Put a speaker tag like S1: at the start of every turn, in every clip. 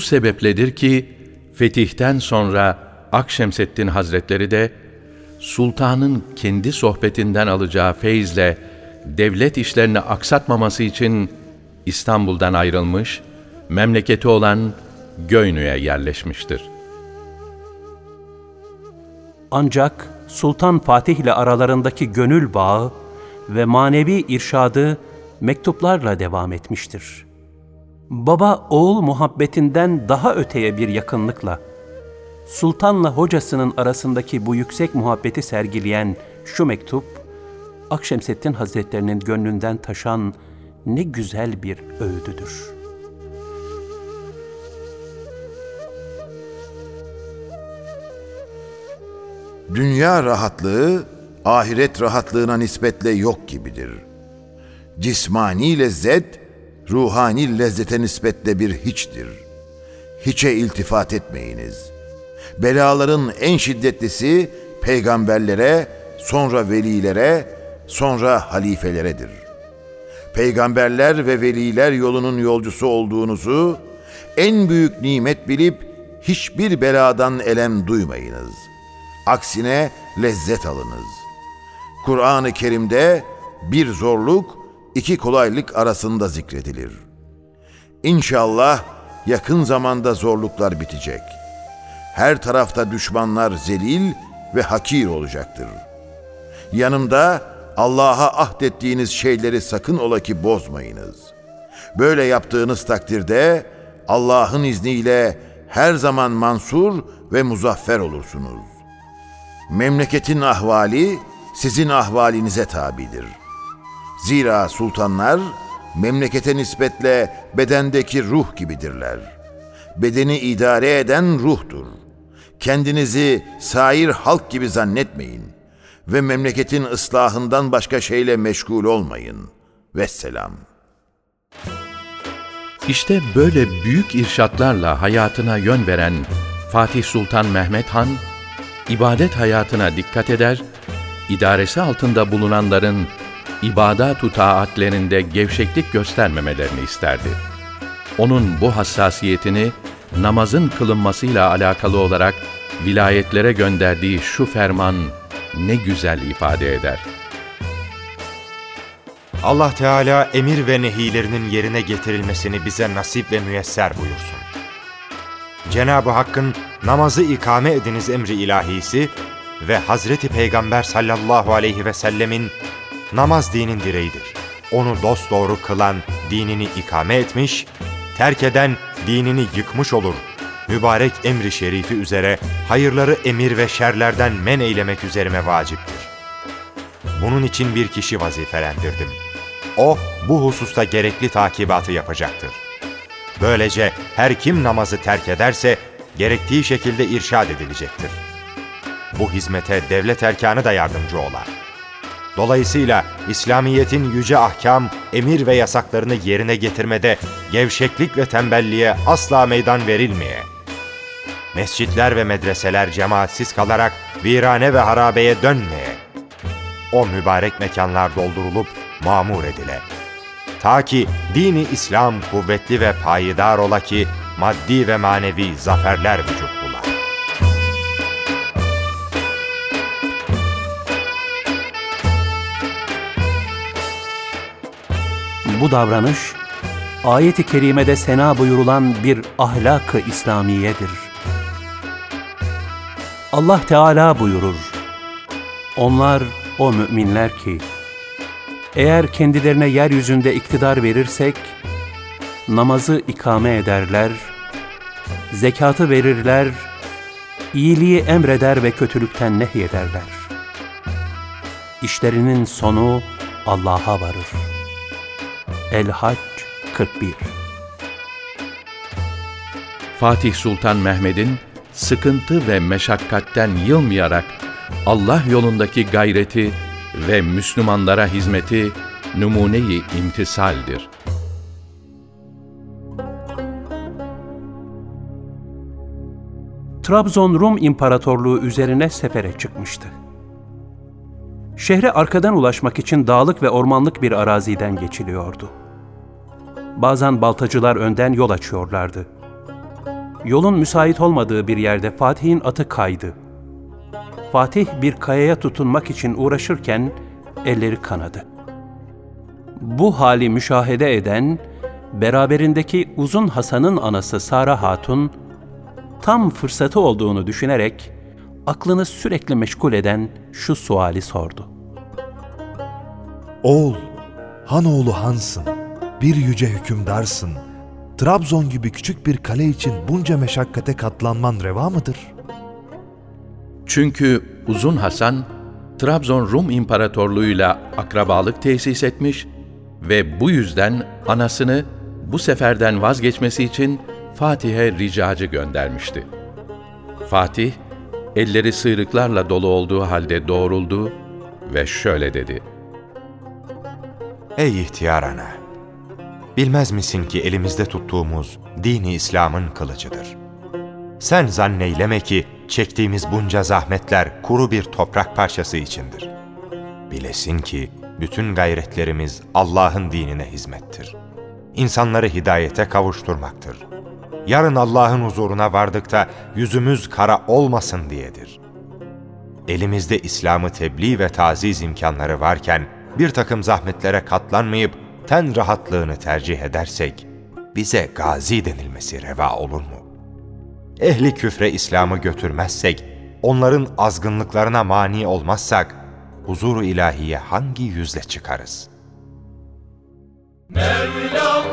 S1: Bu sebepledir ki fetihten sonra Akşemseddin Hazretleri de sultanın kendi sohbetinden alacağı feyizle devlet işlerini aksatmaması için İstanbul'dan ayrılmış, memleketi olan Göynü'ye yerleşmiştir.
S2: Ancak Sultan Fatih ile aralarındaki gönül bağı ve manevi irşadı mektuplarla devam etmiştir. Baba oğul muhabbetinden daha öteye bir yakınlıkla sultanla hocasının arasındaki bu yüksek muhabbeti sergileyen şu mektup Akşemseddin Hazretlerinin gönlünden taşan ne güzel bir öğüdüdür.
S3: Dünya rahatlığı ahiret rahatlığına nispetle yok gibidir. Cismani lezzet ruhani lezzete nispetle bir hiçtir. Hiçe iltifat etmeyiniz. Belaların en şiddetlisi peygamberlere, sonra velilere, sonra halifeleredir. Peygamberler ve veliler yolunun yolcusu olduğunuzu en büyük nimet bilip hiçbir beladan elem duymayınız. Aksine lezzet alınız. Kur'an-ı Kerim'de bir zorluk, iki kolaylık arasında zikredilir. İnşallah yakın zamanda zorluklar bitecek. Her tarafta düşmanlar zelil ve hakir olacaktır. Yanımda Allah'a ahdettiğiniz şeyleri sakın ola ki bozmayınız. Böyle yaptığınız takdirde Allah'ın izniyle her zaman mansur ve muzaffer olursunuz. Memleketin ahvali sizin ahvalinize tabidir. Zira sultanlar memlekete nispetle bedendeki ruh gibidirler. Bedeni idare eden ruhtur. Kendinizi sair halk gibi zannetmeyin ve memleketin ıslahından başka şeyle meşgul olmayın. Vesselam.
S1: İşte böyle büyük irşatlarla hayatına yön veren Fatih Sultan Mehmet Han, ibadet hayatına dikkat eder, idaresi altında bulunanların ibadat-u taatlerinde gevşeklik göstermemelerini isterdi. Onun bu hassasiyetini namazın kılınmasıyla alakalı olarak vilayetlere gönderdiği şu ferman ne güzel ifade eder.
S4: Allah Teala emir ve nehilerinin yerine getirilmesini bize nasip ve müyesser buyursun. Cenab-ı Hakk'ın namazı ikame ediniz emri ilahisi ve Hazreti Peygamber sallallahu aleyhi ve sellemin namaz dinin direğidir. Onu dosdoğru kılan dinini ikame etmiş, terk eden dinini yıkmış olur. Mübarek emri şerifi üzere hayırları emir ve şerlerden men eylemek üzerime vaciptir. Bunun için bir kişi vazifelendirdim. O bu hususta gerekli takibatı yapacaktır. Böylece her kim namazı terk ederse gerektiği şekilde irşad edilecektir. Bu hizmete devlet erkanı da yardımcı olar. Dolayısıyla İslamiyet'in yüce ahkam, emir ve yasaklarını yerine getirmede gevşeklik ve tembelliğe asla meydan verilmeye, mescitler ve medreseler cemaatsiz kalarak virane ve harabeye dönmeye, o mübarek mekanlar doldurulup mamur edile. Ta ki dini İslam kuvvetli ve payidar ola ki maddi ve manevi zaferler vücut bular.
S2: Bu davranış, ayet-i kerimede sena buyurulan bir ahlak-ı İslamiyedir. Allah Teala buyurur, Onlar o müminler ki, eğer kendilerine yeryüzünde iktidar verirsek, namazı ikame ederler, zekatı verirler, iyiliği emreder ve kötülükten nehyederler. İşlerinin sonu Allah'a varır. El-Hac 41
S1: Fatih Sultan Mehmet'in sıkıntı ve meşakkatten yılmayarak Allah yolundaki gayreti ve Müslümanlara hizmeti numune-i imtisaldir.
S2: Trabzon Rum İmparatorluğu üzerine sefere çıkmıştı. Şehre arkadan ulaşmak için dağlık ve ormanlık bir araziden geçiliyordu. Bazen baltacılar önden yol açıyorlardı. yolun müsait olmadığı bir yerde Fatih'in atı kaydı. Fatih bir kayaya tutunmak için uğraşırken elleri kanadı. Bu hali müşahede eden, beraberindeki Uzun Hasan'ın anası Sara Hatun, tam fırsatı olduğunu düşünerek, aklını sürekli meşgul eden şu suali sordu.
S5: Oğul, Hanoğlu Hansın, bir yüce hükümdarsın. Trabzon gibi küçük bir kale için bunca meşakkate katlanman reva mıdır?
S1: Çünkü Uzun Hasan, Trabzon Rum İmparatorluğu'yla akrabalık tesis etmiş ve bu yüzden anasını bu seferden vazgeçmesi için Fatih'e ricacı göndermişti. Fatih, elleri sıyrıklarla dolu olduğu halde doğruldu ve şöyle dedi.
S4: Ey ihtiyar ana! Bilmez misin ki elimizde tuttuğumuz dini İslam'ın kılıcıdır. Sen zanneyleme ki çektiğimiz bunca zahmetler kuru bir toprak parçası içindir. Bilesin ki bütün gayretlerimiz Allah'ın dinine hizmettir. İnsanları hidayete kavuşturmaktır. Yarın Allah'ın huzuruna vardıkta yüzümüz kara olmasın diyedir. Elimizde İslam'ı tebliğ ve taziz imkanları varken bir takım zahmetlere katlanmayıp ten rahatlığını tercih edersek, bize gazi denilmesi reva olur mu? Ehli küfre İslam'ı götürmezsek, onların azgınlıklarına mani olmazsak, huzuru ilahiye hangi yüzle çıkarız?
S6: Mevlam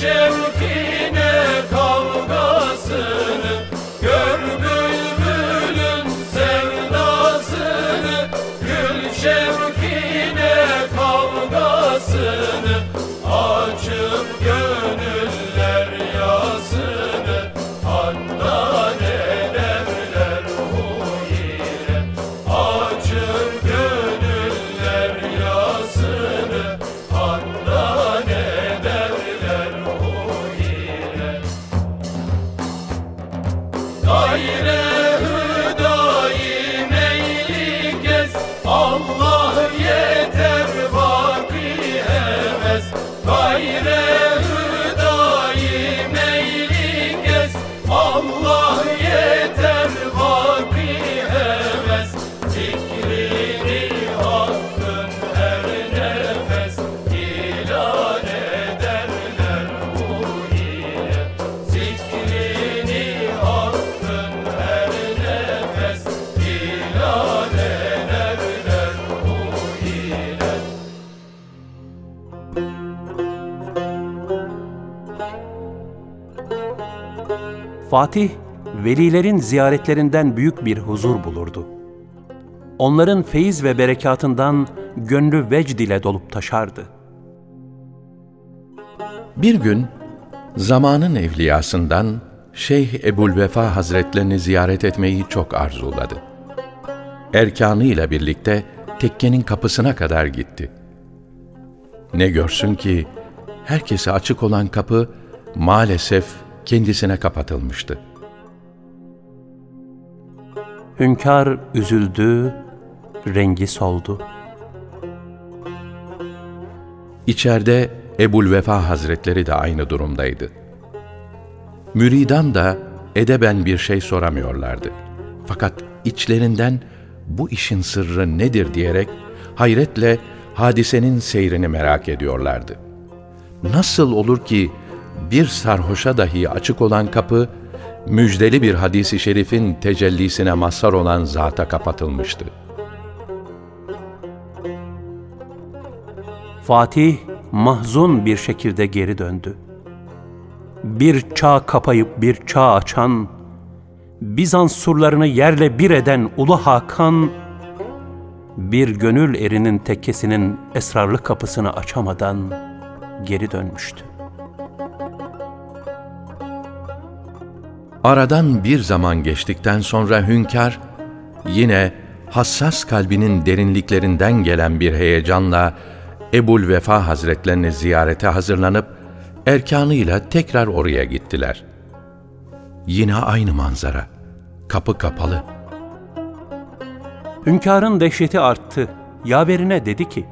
S6: share
S2: Fatih, velilerin ziyaretlerinden büyük bir huzur bulurdu. Onların feyiz ve berekatından gönlü vecd ile dolup taşardı.
S1: Bir gün zamanın evliyasından Şeyh Ebu'l-Vefa Hazretlerini ziyaret etmeyi çok arzuladı. Erkanı ile birlikte tekkenin kapısına kadar gitti. Ne görsün ki herkese açık olan kapı maalesef kendisine kapatılmıştı.
S2: Hünkâr üzüldü, rengi soldu.
S1: İçeride Ebul Vefa Hazretleri de aynı durumdaydı. Müridan da edeben bir şey soramıyorlardı. Fakat içlerinden bu işin sırrı nedir diyerek hayretle hadisenin seyrini merak ediyorlardı. Nasıl olur ki bir sarhoşa dahi açık olan kapı, müjdeli bir hadisi şerifin tecellisine mazhar olan zata kapatılmıştı.
S2: Fatih mahzun bir şekilde geri döndü. Bir çağ kapayıp bir çağ açan, Bizans surlarını yerle bir eden Ulu Hakan, bir gönül erinin tekkesinin esrarlı kapısını açamadan geri dönmüştü.
S1: Aradan bir zaman geçtikten sonra hünkâr, yine hassas kalbinin derinliklerinden gelen bir heyecanla Ebul Vefa Hazretlerini ziyarete hazırlanıp erkanıyla tekrar oraya gittiler. Yine aynı manzara. Kapı kapalı.
S2: Hünkârın dehşeti arttı. Yaverine dedi ki,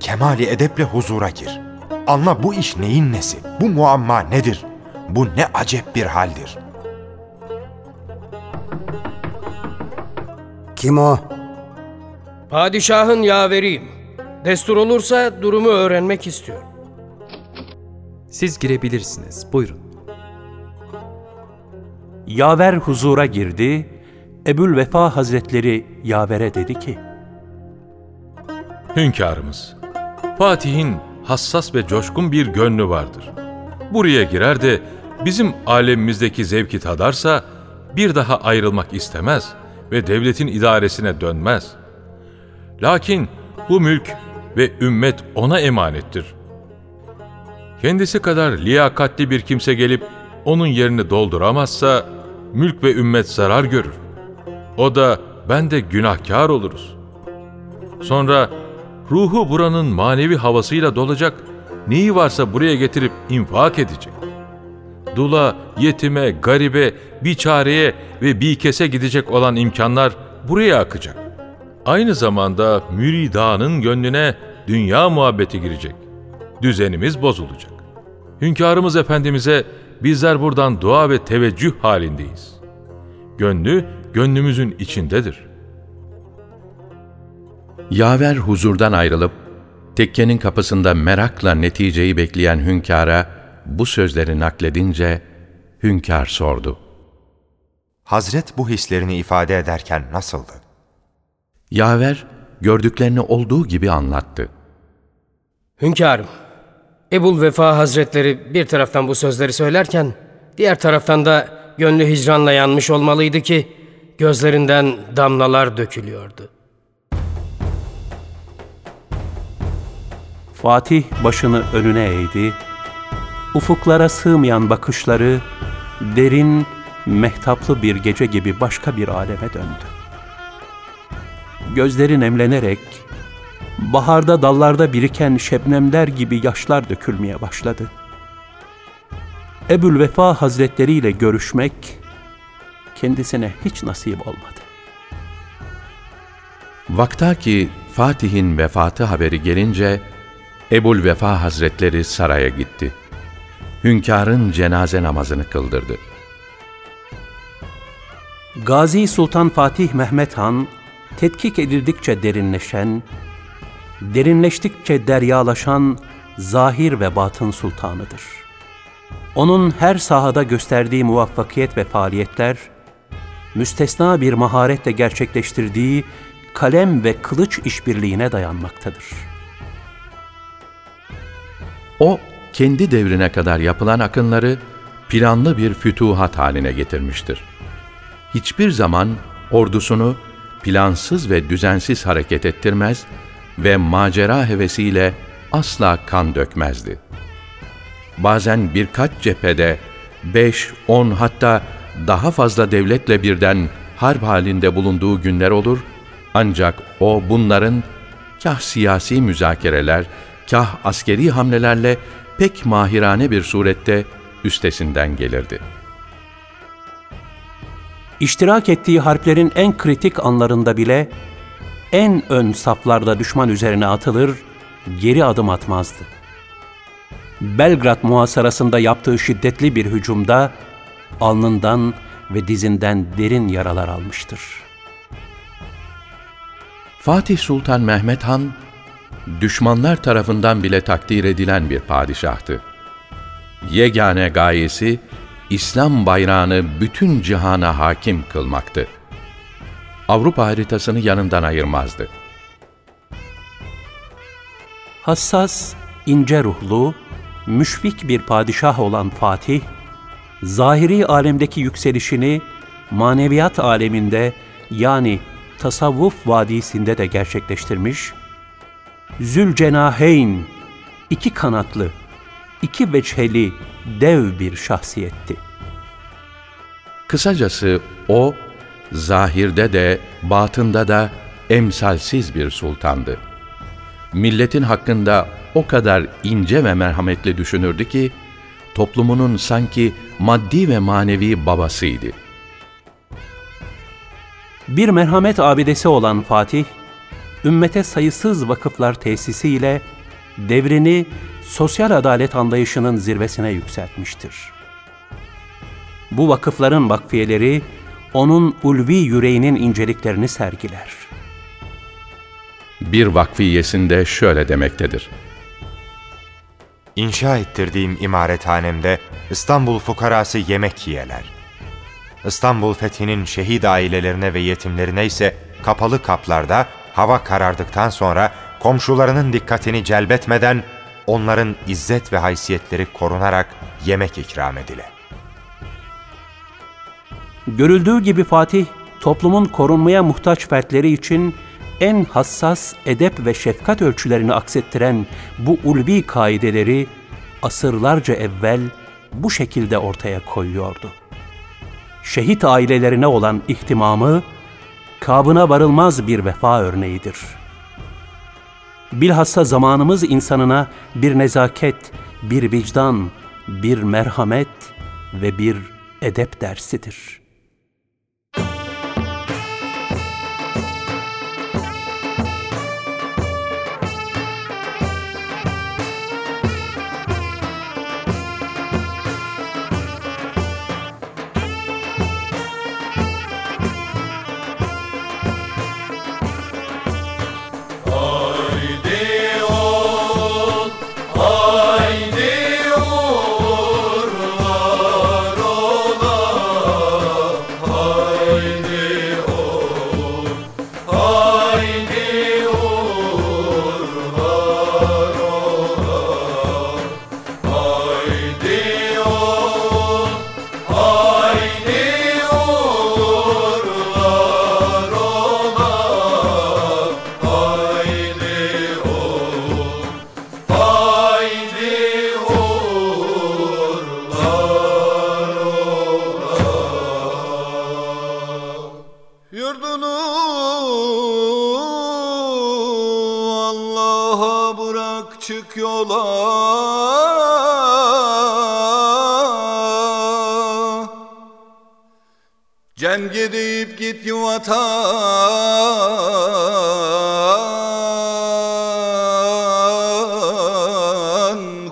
S4: Kemali edeple huzura gir. Anla bu iş neyin nesi? Bu muamma nedir? Bu ne acep bir haldir.
S7: Kim o?
S8: Padişahın yaveriyim. Destur olursa durumu öğrenmek istiyorum.
S9: Siz girebilirsiniz. Buyurun.
S2: Yaver huzura girdi. Ebul Vefa Hazretleri Yaver'e dedi ki,
S10: Hünkârımız, Fatih'in hassas ve coşkun bir gönlü vardır. Buraya girer de bizim alemimizdeki zevki tadarsa bir daha ayrılmak istemez ve devletin idaresine dönmez. Lakin bu mülk ve ümmet ona emanettir. Kendisi kadar liyakatli bir kimse gelip onun yerini dolduramazsa mülk ve ümmet zarar görür. O da ben de günahkar oluruz. Sonra ruhu buranın manevi havasıyla dolacak, neyi varsa buraya getirip infak edecek. Dula, yetime, garibe, biçareye ve bikese gidecek olan imkanlar buraya akacak. Aynı zamanda müridanın gönlüne dünya muhabbeti girecek. Düzenimiz bozulacak. Hünkârımız Efendimiz'e bizler buradan dua ve teveccüh halindeyiz. Gönlü gönlümüzün içindedir.
S1: Yaver huzurdan ayrılıp tekkenin kapısında merakla neticeyi bekleyen hünkâra bu sözleri nakledince hünkâr sordu.
S4: Hazret bu hislerini ifade ederken nasıldı?
S1: Yaver gördüklerini olduğu gibi anlattı.
S8: Hünkârım, Ebul Vefa Hazretleri bir taraftan bu sözleri söylerken, diğer taraftan da gönlü hicranla yanmış olmalıydı ki, gözlerinden damlalar dökülüyordu.
S2: Fatih başını önüne eğdi. Ufuklara sığmayan bakışları derin, mehtaplı bir gece gibi başka bir aleme döndü. Gözleri nemlenerek baharda dallarda biriken şebnemler gibi yaşlar dökülmeye başladı. Ebul Vefa Hazretleri ile görüşmek kendisine hiç nasip olmadı.
S1: Vaktaki Fatih'in vefatı haberi gelince Ebul Vefa Hazretleri saraya gitti. Hünkârın cenaze namazını kıldırdı.
S2: Gazi Sultan Fatih Mehmet Han, tetkik edildikçe derinleşen, derinleştikçe deryalaşan zahir ve batın sultanıdır. Onun her sahada gösterdiği muvaffakiyet ve faaliyetler, müstesna bir maharetle gerçekleştirdiği kalem ve kılıç işbirliğine dayanmaktadır.
S1: O, kendi devrine kadar yapılan akınları planlı bir fütuhat haline getirmiştir. Hiçbir zaman ordusunu plansız ve düzensiz hareket ettirmez ve macera hevesiyle asla kan dökmezdi. Bazen birkaç cephede beş, on hatta daha fazla devletle birden harp halinde bulunduğu günler olur ancak o bunların kah siyasi müzakereler, kah askeri hamlelerle pek mahirane bir surette üstesinden gelirdi.
S2: İştirak ettiği harplerin en kritik anlarında bile en ön saflarda düşman üzerine atılır, geri adım atmazdı. Belgrad muhasarasında yaptığı şiddetli bir hücumda alnından ve dizinden derin yaralar almıştır.
S1: Fatih Sultan Mehmet Han, düşmanlar tarafından bile takdir edilen bir padişahtı. Yegane gayesi, İslam bayrağını bütün cihana hakim kılmaktı. Avrupa haritasını yanından ayırmazdı.
S2: Hassas, ince ruhlu, müşfik bir padişah olan Fatih, zahiri alemdeki yükselişini maneviyat aleminde yani tasavvuf vadisinde de gerçekleştirmiş, Zülcenaheyn, iki kanatlı, iki veçheli dev bir şahsiyetti.
S1: Kısacası o, zahirde de batında da emsalsiz bir sultandı. Milletin hakkında o kadar ince ve merhametli düşünürdü ki, toplumunun sanki maddi ve manevi babasıydı.
S2: Bir merhamet abidesi olan Fatih, ümmete sayısız vakıflar tesisiyle devrini sosyal adalet anlayışının zirvesine yükseltmiştir. Bu vakıfların vakfiyeleri onun ulvi yüreğinin inceliklerini sergiler.
S1: Bir vakfiyesinde şöyle demektedir.
S4: İnşa ettirdiğim imarethanemde İstanbul fukarası yemek yiyeler. İstanbul fethinin şehit ailelerine ve yetimlerine ise kapalı kaplarda hava karardıktan sonra komşularının dikkatini celbetmeden onların izzet ve haysiyetleri korunarak yemek ikram edile.
S2: Görüldüğü gibi Fatih, toplumun korunmaya muhtaç fertleri için en hassas edep ve şefkat ölçülerini aksettiren bu ulvi kaideleri asırlarca evvel bu şekilde ortaya koyuyordu. Şehit ailelerine olan ihtimamı, kabına varılmaz bir vefa örneğidir. Bilhassa zamanımız insanına bir nezaket, bir vicdan, bir merhamet ve bir edep dersidir.''
S11: Çık yola. Cem gidip git yuvatan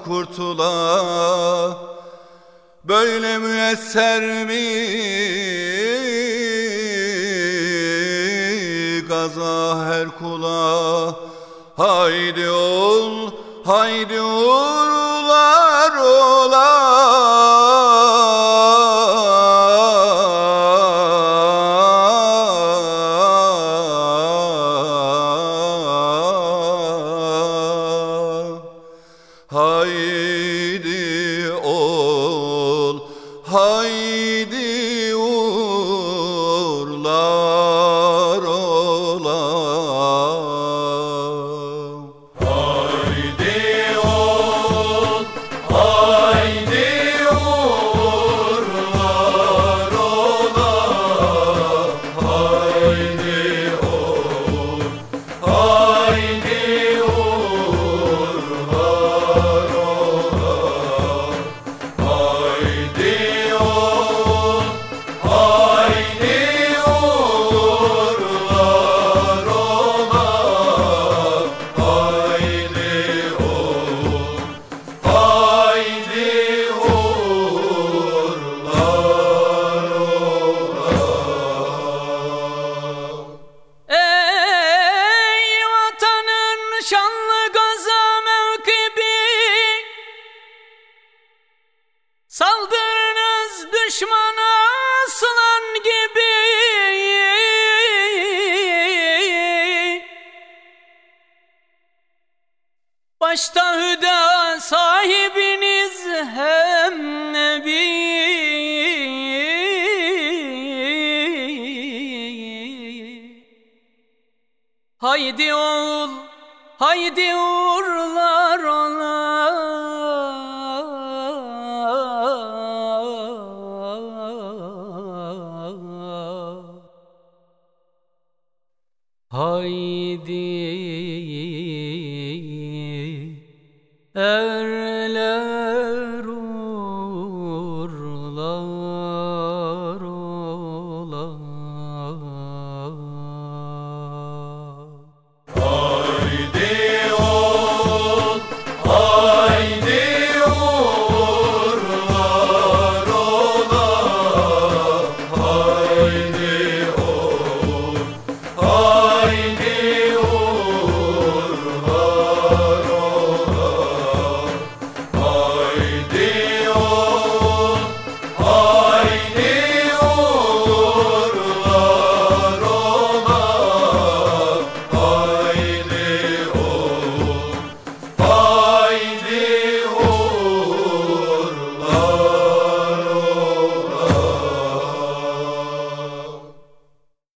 S11: kurtula. Böyle müyesser mi? Gaza her kula. Haydi ol, haydi uğurlar haydi uğurlar